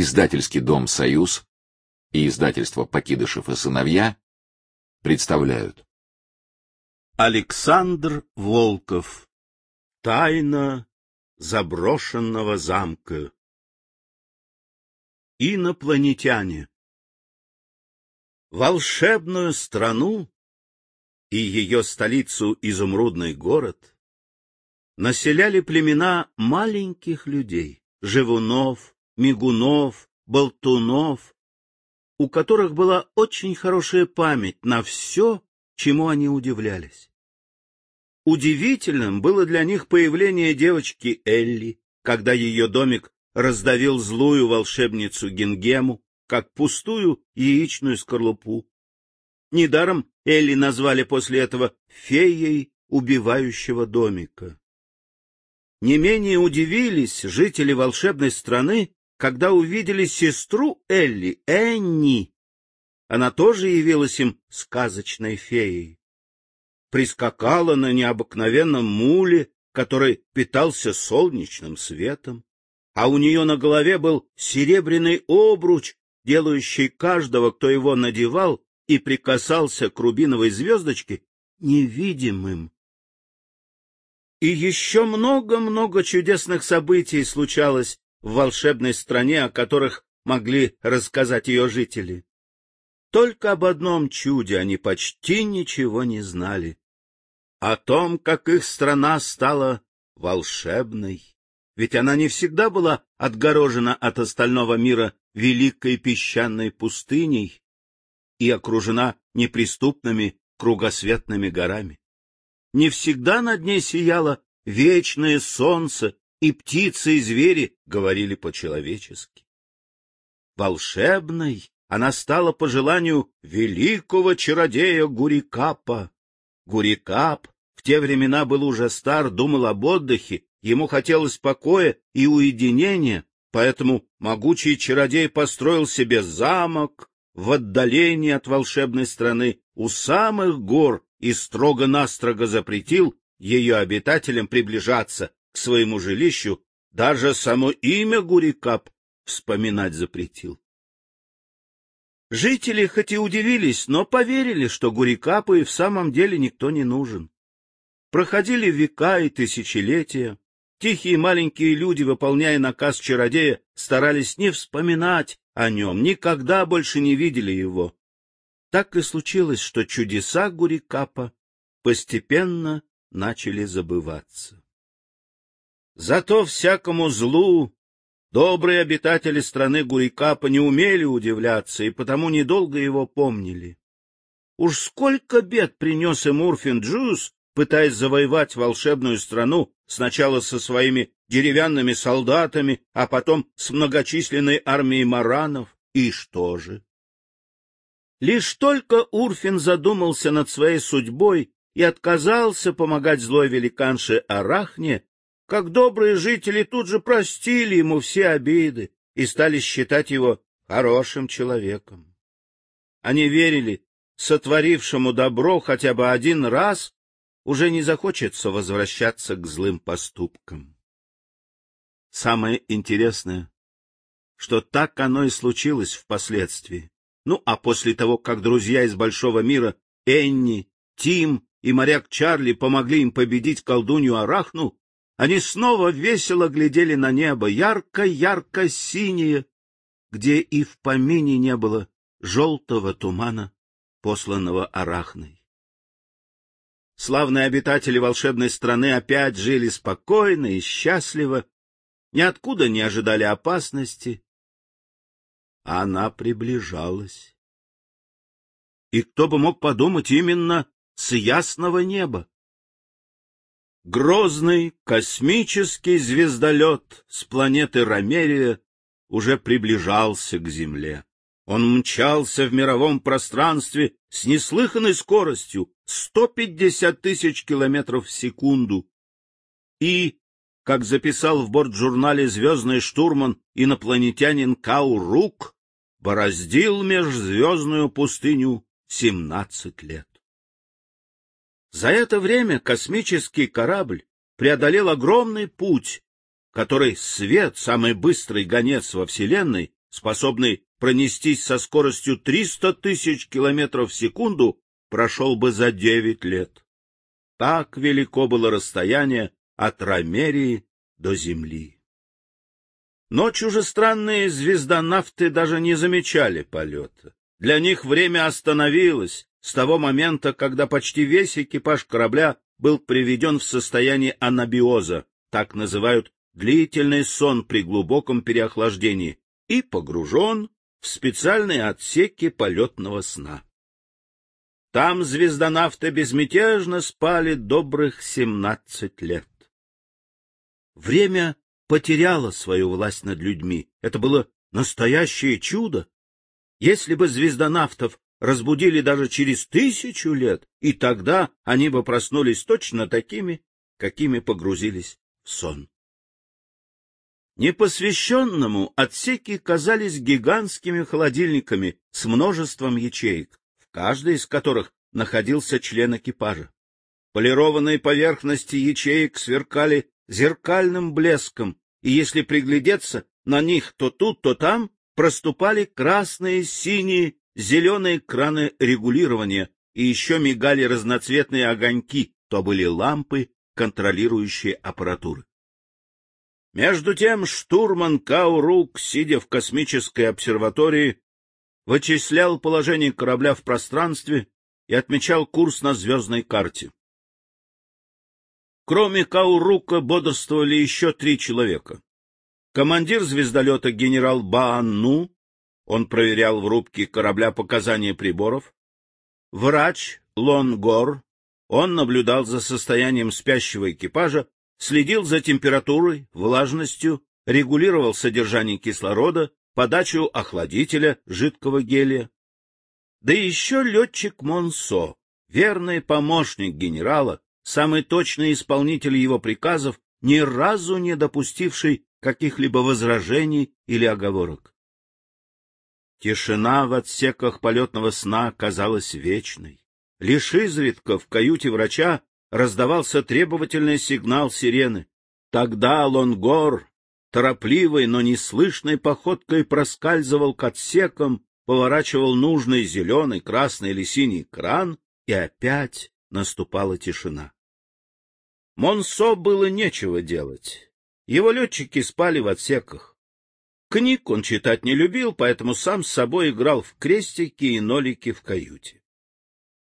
Издательский дом «Союз» и издательство «Покидышев и сыновья» представляют. Александр Волков. Тайна заброшенного замка. Инопланетяне. Волшебную страну и ее столицу Изумрудный город населяли племена маленьких людей, живунов, мигунов, болтунов, у которых была очень хорошая память на все, чему они удивлялись. Удивительным было для них появление девочки Элли, когда ее домик раздавил злую волшебницу Гингему, как пустую яичную скорлупу. Недаром Элли назвали после этого феей убивающего домика. Не менее удивились жители волшебной страны, когда увидели сестру Элли, Энни. Она тоже явилась им сказочной феей. Прискакала на необыкновенном муле, который питался солнечным светом, а у нее на голове был серебряный обруч, делающий каждого, кто его надевал и прикасался к рубиновой звездочке, невидимым. И еще много-много чудесных событий случалось в волшебной стране, о которых могли рассказать ее жители. Только об одном чуде они почти ничего не знали. О том, как их страна стала волшебной. Ведь она не всегда была отгорожена от остального мира великой песчаной пустыней и окружена неприступными кругосветными горами. Не всегда над ней сияло вечное солнце и птицы и звери говорили по-человечески. Волшебной она стала по желанию великого чародея Гурикапа. Гурикап в те времена был уже стар, думал об отдыхе, ему хотелось покоя и уединения, поэтому могучий чародей построил себе замок в отдалении от волшебной страны у самых гор и строго-настрого запретил ее обитателям приближаться своему жилищу, даже само имя Гурикап вспоминать запретил. Жители хоть и удивились, но поверили, что Гурикапу и в самом деле никто не нужен. Проходили века и тысячелетия. Тихие маленькие люди, выполняя наказ чародея, старались не вспоминать о нем, никогда больше не видели его. Так и случилось, что чудеса Гурикапа постепенно начали забываться. Зато всякому злу добрые обитатели страны Гурикапа не умели удивляться и потому недолго его помнили. Уж сколько бед принес им Урфин Джуз, пытаясь завоевать волшебную страну сначала со своими деревянными солдатами, а потом с многочисленной армией маранов. И что же? Лишь только Урфин задумался над своей судьбой и отказался помогать злой великанше Арахне, как добрые жители тут же простили ему все обиды и стали считать его хорошим человеком. Они верили, сотворившему добро хотя бы один раз уже не захочется возвращаться к злым поступкам. Самое интересное, что так оно и случилось впоследствии. Ну, а после того, как друзья из Большого мира Энни, Тим и моряк Чарли помогли им победить колдунью Арахну, они снова весело глядели на небо, ярко-ярко-синее, где и в помине не было желтого тумана, посланного арахной. Славные обитатели волшебной страны опять жили спокойно и счастливо, ниоткуда не ожидали опасности. А она приближалась. И кто бы мог подумать именно с ясного неба? Грозный космический звездолет с планеты Ромерия уже приближался к Земле. Он мчался в мировом пространстве с неслыханной скоростью 150 тысяч километров в секунду. И, как записал в бортжурнале звездный штурман инопланетянин Кау Рук, бороздил межзвездную пустыню 17 лет. За это время космический корабль преодолел огромный путь, который свет, самый быстрый гонец во Вселенной, способный пронестись со скоростью 300 тысяч километров в секунду, прошел бы за девять лет. Так велико было расстояние от Ромерии до Земли. Но чужестранные звездонавты даже не замечали полета. Для них время остановилось с того момента, когда почти весь экипаж корабля был приведен в состояние анабиоза, так называют длительный сон при глубоком переохлаждении, и погружен в специальные отсеки полетного сна. Там звездонавты безмятежно спали добрых семнадцать лет. Время потеряло свою власть над людьми. Это было настоящее чудо. Если бы звездонавтов разбудили даже через тысячу лет, и тогда они бы проснулись точно такими, какими погрузились в сон. Непосвященному отсеки казались гигантскими холодильниками с множеством ячеек каждой из которых находился член экипажа. Полированные поверхности ячеек сверкали зеркальным блеском, и если приглядеться на них то тут, то там проступали красные, синие, зеленые краны регулирования, и еще мигали разноцветные огоньки, то были лампы, контролирующие аппаратуры. Между тем штурман Каурук, сидя в космической обсерватории, вычислял положение корабля в пространстве и отмечал курс на звездной карте. Кроме Каурука бодрствовали еще три человека. Командир звездолета генерал Баанну, он проверял в рубке корабля показания приборов. Врач Лонгор, он наблюдал за состоянием спящего экипажа, следил за температурой, влажностью, регулировал содержание кислорода подачу охладителя жидкого гелия. Да еще летчик Монсо, верный помощник генерала, самый точный исполнитель его приказов, ни разу не допустивший каких-либо возражений или оговорок. Тишина в отсеках полетного сна казалась вечной. Лишь изредка в каюте врача раздавался требовательный сигнал сирены. Тогда Лонгор торопливой, но неслышной походкой проскальзывал к отсекам, поворачивал нужный зеленый, красный или синий кран, и опять наступала тишина. Монсо было нечего делать. Его летчики спали в отсеках. Книг он читать не любил, поэтому сам с собой играл в крестики и нолики в каюте.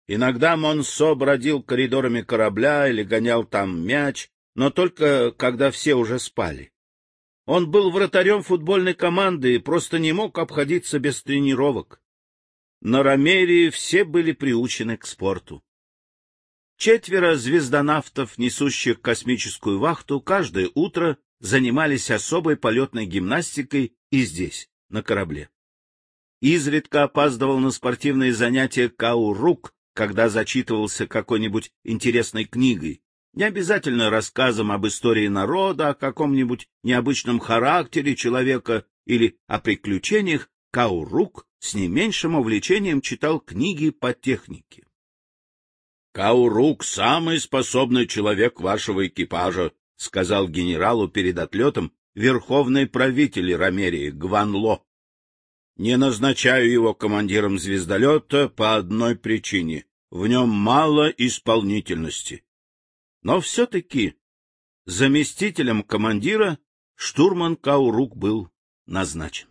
Иногда Монсо бродил коридорами корабля или гонял там мяч, но только когда все уже спали. Он был вратарем футбольной команды и просто не мог обходиться без тренировок. На Ромерии все были приучены к спорту. Четверо звездонавтов, несущих космическую вахту, каждое утро занимались особой полетной гимнастикой и здесь, на корабле. Изредка опаздывал на спортивные занятия Каурук, когда зачитывался какой-нибудь интересной книгой, не обязательно рассказом об истории народа, о каком-нибудь необычном характере человека или о приключениях, Каурук с не меньшим увлечением читал книги по технике. — Каурук — самый способный человек вашего экипажа, — сказал генералу перед отлетом верховный правитель Ромерии Гванло. — Не назначаю его командиром звездолета по одной причине — в нем мало исполнительности. Но все-таки заместителем командира штурман Каурук был назначен.